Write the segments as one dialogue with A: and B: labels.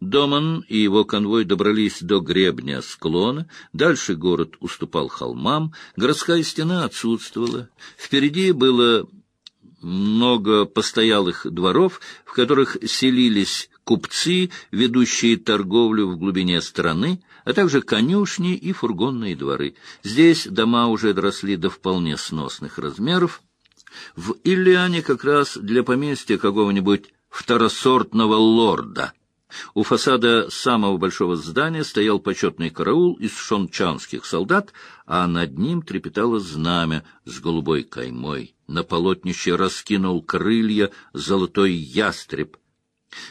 A: Доман и его конвой добрались до гребня склона, дальше город уступал холмам, городская стена отсутствовала. Впереди было много постоялых дворов, в которых селились купцы, ведущие торговлю в глубине страны, а также конюшни и фургонные дворы. Здесь дома уже доросли до вполне сносных размеров. В Иллиане как раз для поместья какого-нибудь второсортного лорда. У фасада самого большого здания стоял почетный караул из шончанских солдат, а над ним трепетало знамя с голубой каймой. На полотнище раскинул крылья золотой ястреб.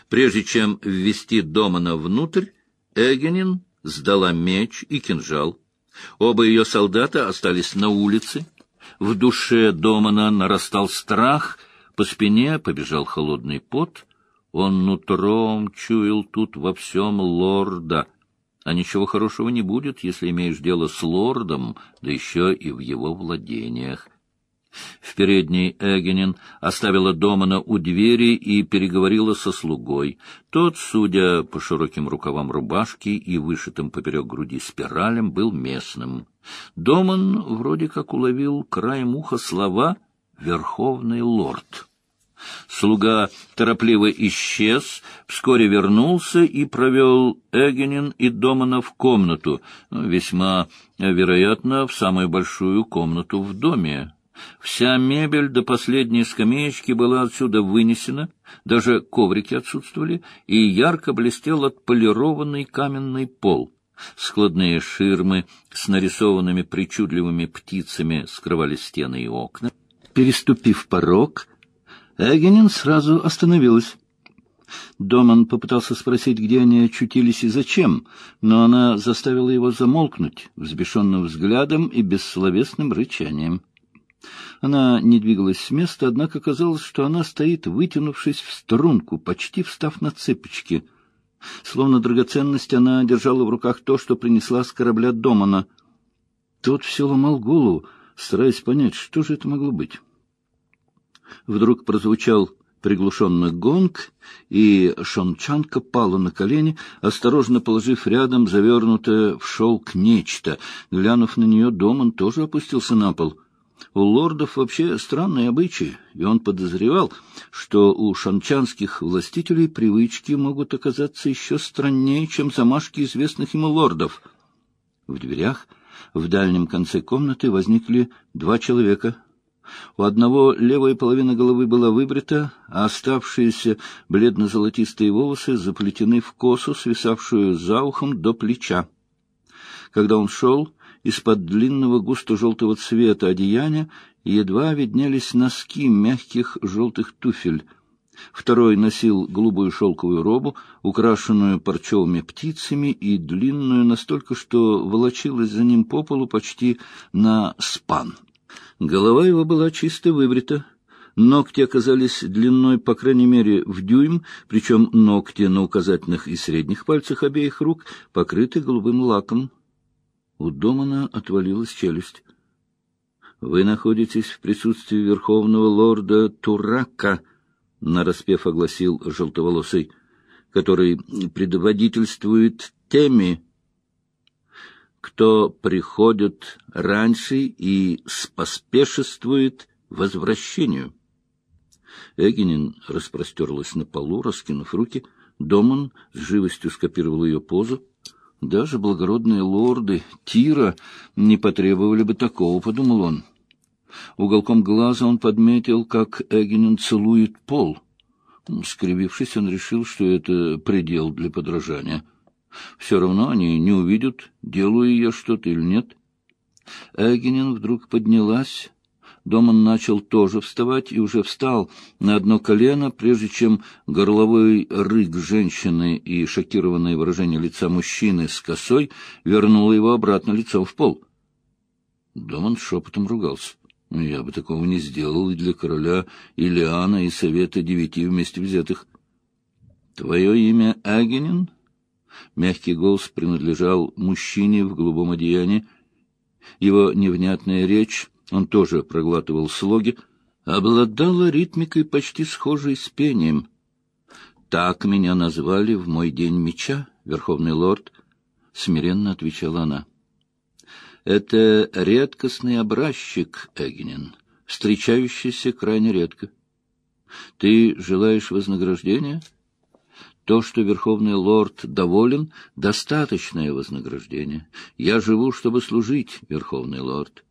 A: Прежде чем ввести Домана внутрь, Эгенин сдала меч и кинжал. Оба ее солдата остались на улице. В душе Домана нарастал страх, по спине побежал холодный пот. Он нутром чуял тут во всем лорда, а ничего хорошего не будет, если имеешь дело с лордом, да еще и в его владениях. В передней Эгенин оставила Домана у двери и переговорила со слугой. Тот, судя по широким рукавам рубашки и вышитым поперек груди спиралем, был местным. Доман вроде как уловил краем уха слова «Верховный лорд». Слуга торопливо исчез, вскоре вернулся и провел Эгенин и Домана в комнату, весьма вероятно, в самую большую комнату в доме. Вся мебель до последней скамеечки была отсюда вынесена, даже коврики отсутствовали, и ярко блестел отполированный каменный пол. Складные ширмы с нарисованными причудливыми птицами скрывали стены и окна. Переступив порог, Эгенин сразу остановилась. Доман попытался спросить, где они очутились и зачем, но она заставила его замолкнуть взбешенным взглядом и бессловесным рычанием. Она не двигалась с места, однако казалось, что она стоит, вытянувшись в струнку, почти встав на цепочки. Словно драгоценность, она держала в руках то, что принесла с корабля Домана. Тот все ломал голову, стараясь понять, что же это могло быть. Вдруг прозвучал приглушенный гонг, и шончанка пала на колени, осторожно положив рядом завернутое в шелк нечто. Глянув на нее, Доман тоже опустился на пол — у лордов вообще странные обычаи, и он подозревал, что у шанчанских властителей привычки могут оказаться еще страннее, чем замашки известных ему лордов. В дверях в дальнем конце комнаты возникли два человека. У одного левая половина головы была выбрита, а оставшиеся бледно-золотистые волосы заплетены в косу, свисавшую за ухом до плеча. Когда он шел, из-под длинного густо-желтого цвета одеяния едва виднелись носки мягких желтых туфель. Второй носил голубую шелковую робу, украшенную парчевыми птицами и длинную настолько, что волочилась за ним по полу почти на спан. Голова его была чисто выбрита. Ногти оказались длиной, по крайней мере, в дюйм, причем ногти на указательных и средних пальцах обеих рук покрыты голубым лаком. У Домана отвалилась челюсть. — Вы находитесь в присутствии верховного лорда Турака, — нараспев огласил желтоволосый, — который предводительствует теми, кто приходит раньше и споспешествует возвращению. Эгенин распростерлась на полу, раскинув руки. Доман с живостью скопировал ее позу. Даже благородные лорды Тира не потребовали бы такого, — подумал он. Уголком глаза он подметил, как Эгенин целует пол. Скривившись, он решил, что это предел для подражания. Все равно они не увидят, делаю я что-то или нет. Эгенин вдруг поднялась, Доман начал тоже вставать и уже встал на одно колено, прежде чем горловой рык женщины и шокированное выражение лица мужчины с косой вернуло его обратно лицом в пол. Доман шепотом ругался. «Ну, я бы такого не сделал и для короля Илиана и совета девяти вместе взятых. Твое имя Агенин? Мягкий голос принадлежал мужчине в голубом одеянии. Его невнятная речь он тоже проглатывал слоги, обладала ритмикой почти схожей с пением. Так меня назвали в мой день меча, Верховный Лорд, — смиренно отвечала она. Это редкостный образчик, Эгнин, встречающийся крайне редко. Ты желаешь вознаграждения? То, что Верховный Лорд доволен, — достаточное вознаграждение. Я живу, чтобы служить, Верховный Лорд.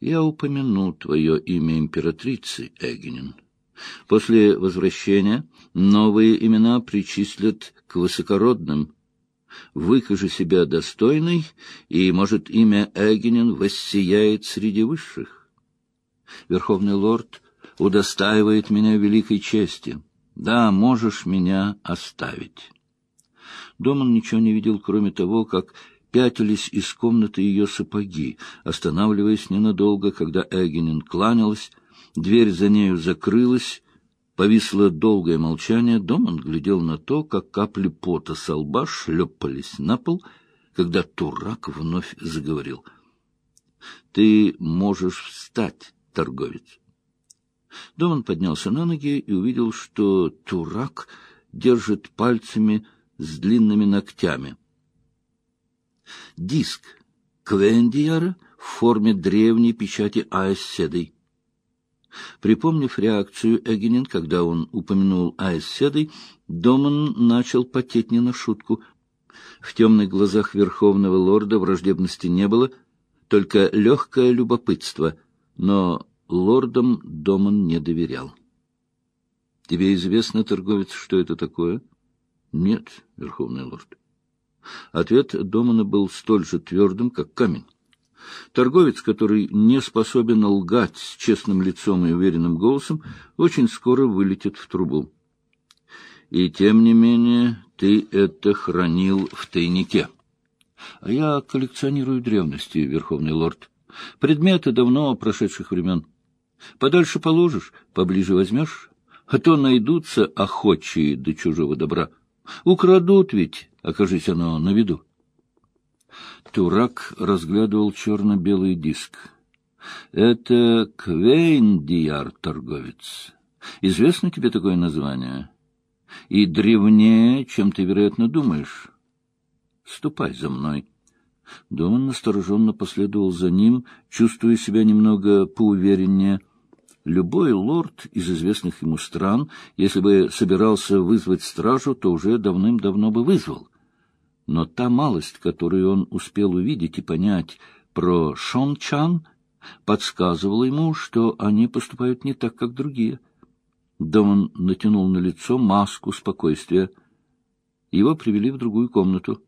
A: Я упомяну твое имя императрицы, Эгнин. После возвращения новые имена причислят к высокородным. Выкажи себя достойной, и, может, имя Эгенин воссияет среди высших. Верховный лорд удостаивает меня великой чести. Да, можешь меня оставить. Доман ничего не видел, кроме того, как пятились из комнаты ее сапоги, останавливаясь ненадолго, когда Эгенин кланялась, дверь за нею закрылась, повисло долгое молчание, Доман глядел на то, как капли пота со лба шлепались на пол, когда Турак вновь заговорил. — Ты можешь встать, торговец. Доман поднялся на ноги и увидел, что Турак держит пальцами с длинными ногтями — Диск Квендиара в форме древней печати Аэсседой. Припомнив реакцию Эгенин, когда он упомянул Аэсседой, Доман начал потеть не на шутку. В темных глазах верховного лорда враждебности не было, только легкое любопытство, но лордам Доман не доверял. — Тебе известно, торговец, что это такое? — Нет, верховный лорд. Ответ Домана был столь же твердым, как камень. Торговец, который не способен лгать с честным лицом и уверенным голосом, очень скоро вылетит в трубу. И тем не менее ты это хранил в тайнике. А я коллекционирую древности, Верховный Лорд. Предметы давно прошедших времен. Подальше положишь, поближе возьмешь, а то найдутся охочие до чужого добра. Украдут ведь, окажись оно на виду. Турак разглядывал черно-белый диск. Это Квейндияр, торговец. Известно тебе такое название? И древнее, чем ты, вероятно, думаешь. Ступай за мной. Доман настороженно последовал за ним, чувствуя себя немного поувереннее — Любой лорд из известных ему стран, если бы собирался вызвать стражу, то уже давным-давно бы вызвал. Но та малость, которую он успел увидеть и понять про Шон-Чан, подсказывала ему, что они поступают не так, как другие. Доман натянул на лицо маску спокойствия. Его привели в другую комнату.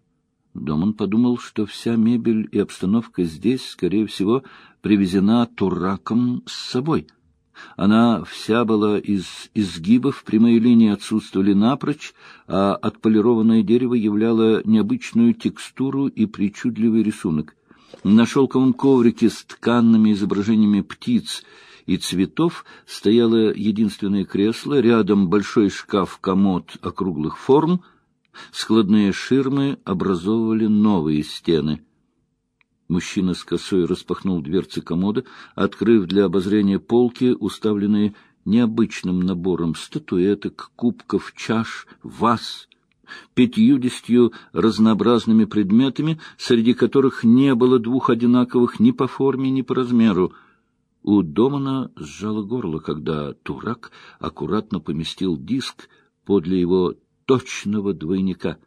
A: Доман подумал, что вся мебель и обстановка здесь, скорее всего, привезена тураком с собой — она вся была из изгибов, прямые линии отсутствовали напрочь, а отполированное дерево являло необычную текстуру и причудливый рисунок. На шелковом коврике с тканными изображениями птиц и цветов стояло единственное кресло, рядом большой шкаф-комод округлых форм, складные ширмы образовывали новые стены — Мужчина с косой распахнул дверцы комода, открыв для обозрения полки, уставленные необычным набором статуэток, кубков, чаш, ваз, пятьюдесятью разнообразными предметами, среди которых не было двух одинаковых ни по форме, ни по размеру. У Домана сжало горло, когда Турак аккуратно поместил диск подле его точного двойника.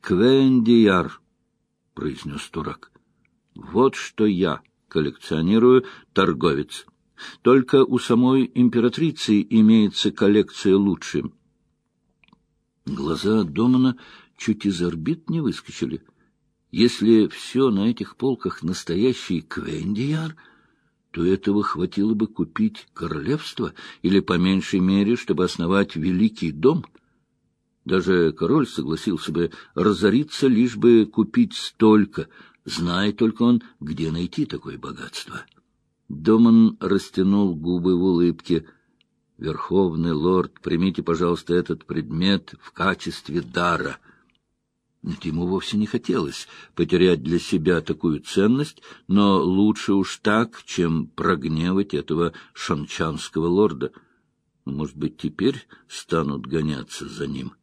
A: «Квендияр», — произнес Турак. Вот что я коллекционирую, торговец. Только у самой императрицы имеется коллекция лучше. Глаза Домана чуть из орбит не выскочили. Если все на этих полках настоящий квендияр, то этого хватило бы купить королевство или, по меньшей мере, чтобы основать великий дом. Даже король согласился бы разориться, лишь бы купить столько — Знает только он, где найти такое богатство. Доман растянул губы в улыбке. «Верховный лорд, примите, пожалуйста, этот предмет в качестве дара». Нет, ему вовсе не хотелось потерять для себя такую ценность, но лучше уж так, чем прогневать этого шанчанского лорда. Может быть, теперь станут гоняться за ним.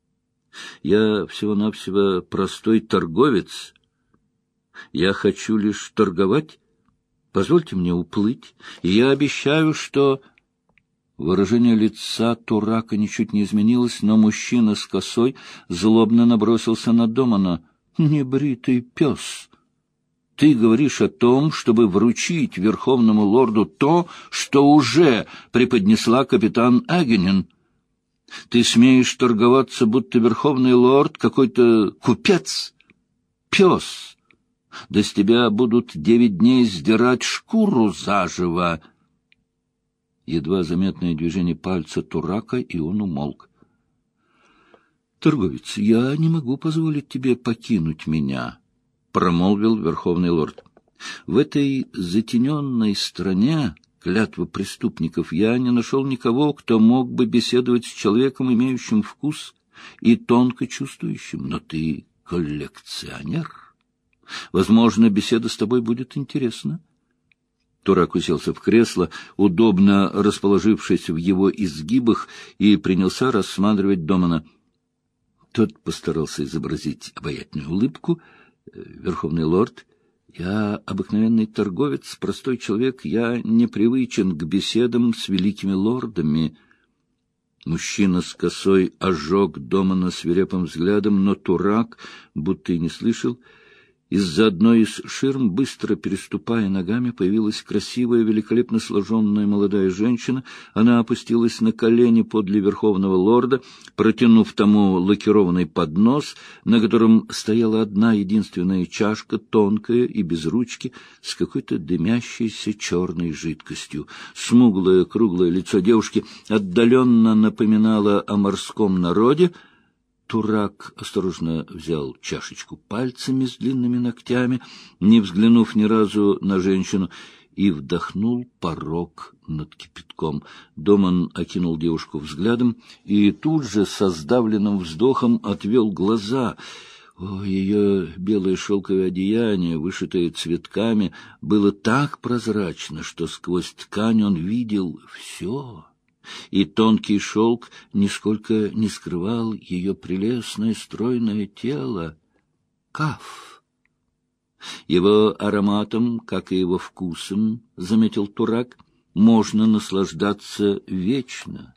A: — Я всего-навсего простой торговец. Я хочу лишь торговать. Позвольте мне уплыть, я обещаю, что... Выражение лица Турака ничуть не изменилось, но мужчина с косой злобно набросился на Домана. «Небритый пес! Ты говоришь о том, чтобы вручить верховному лорду то, что уже преподнесла капитан Агенин. Ты смеешь торговаться, будто верховный лорд какой-то купец? Пес! Да с тебя будут девять дней сдирать шкуру заживо!» едва заметное движение пальца Турака, и он умолк. — Торговец, я не могу позволить тебе покинуть меня, — промолвил верховный лорд. — В этой затененной стране клятвы преступников я не нашел никого, кто мог бы беседовать с человеком, имеющим вкус и тонко чувствующим. Но ты коллекционер. Возможно, беседа с тобой будет интересна. — Турак уселся в кресло, удобно расположившись в его изгибах, и принялся рассматривать Домана. Тот постарался изобразить обаятельную улыбку. «Э, «Верховный лорд, я обыкновенный торговец, простой человек, я не привычен к беседам с великими лордами». Мужчина с косой ожег Домана свирепым взглядом, но Турак, будто и не слышал, — из-за одной из ширм, быстро переступая ногами, появилась красивая, великолепно сложенная молодая женщина. Она опустилась на колени подле верховного лорда, протянув тому лакированный поднос, на котором стояла одна единственная чашка, тонкая и без ручки, с какой-то дымящейся черной жидкостью. Смуглое круглое лицо девушки отдаленно напоминало о морском народе — Турак осторожно взял чашечку пальцами с длинными ногтями, не взглянув ни разу на женщину, и вдохнул порог над кипятком. Доман окинул девушку взглядом и тут же со сдавленным вздохом отвел глаза. О, ее белое шелковое одеяние, вышитое цветками, было так прозрачно, что сквозь ткань он видел все и тонкий шелк нисколько не скрывал ее прелестное стройное тело. Каф. Его ароматом, как и его вкусом, — заметил Турак, — можно наслаждаться вечно.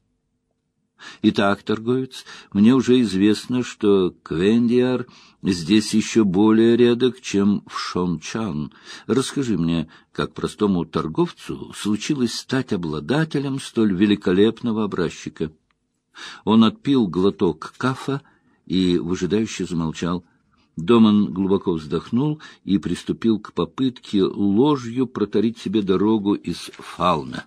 A: Итак, торговец, мне уже известно, что Квендиар здесь еще более редок, чем в Шончан. Расскажи мне, как простому торговцу случилось стать обладателем столь великолепного образчика. Он отпил глоток кафа и выжидающе замолчал. Доман глубоко вздохнул и приступил к попытке ложью проторить себе дорогу из фауна.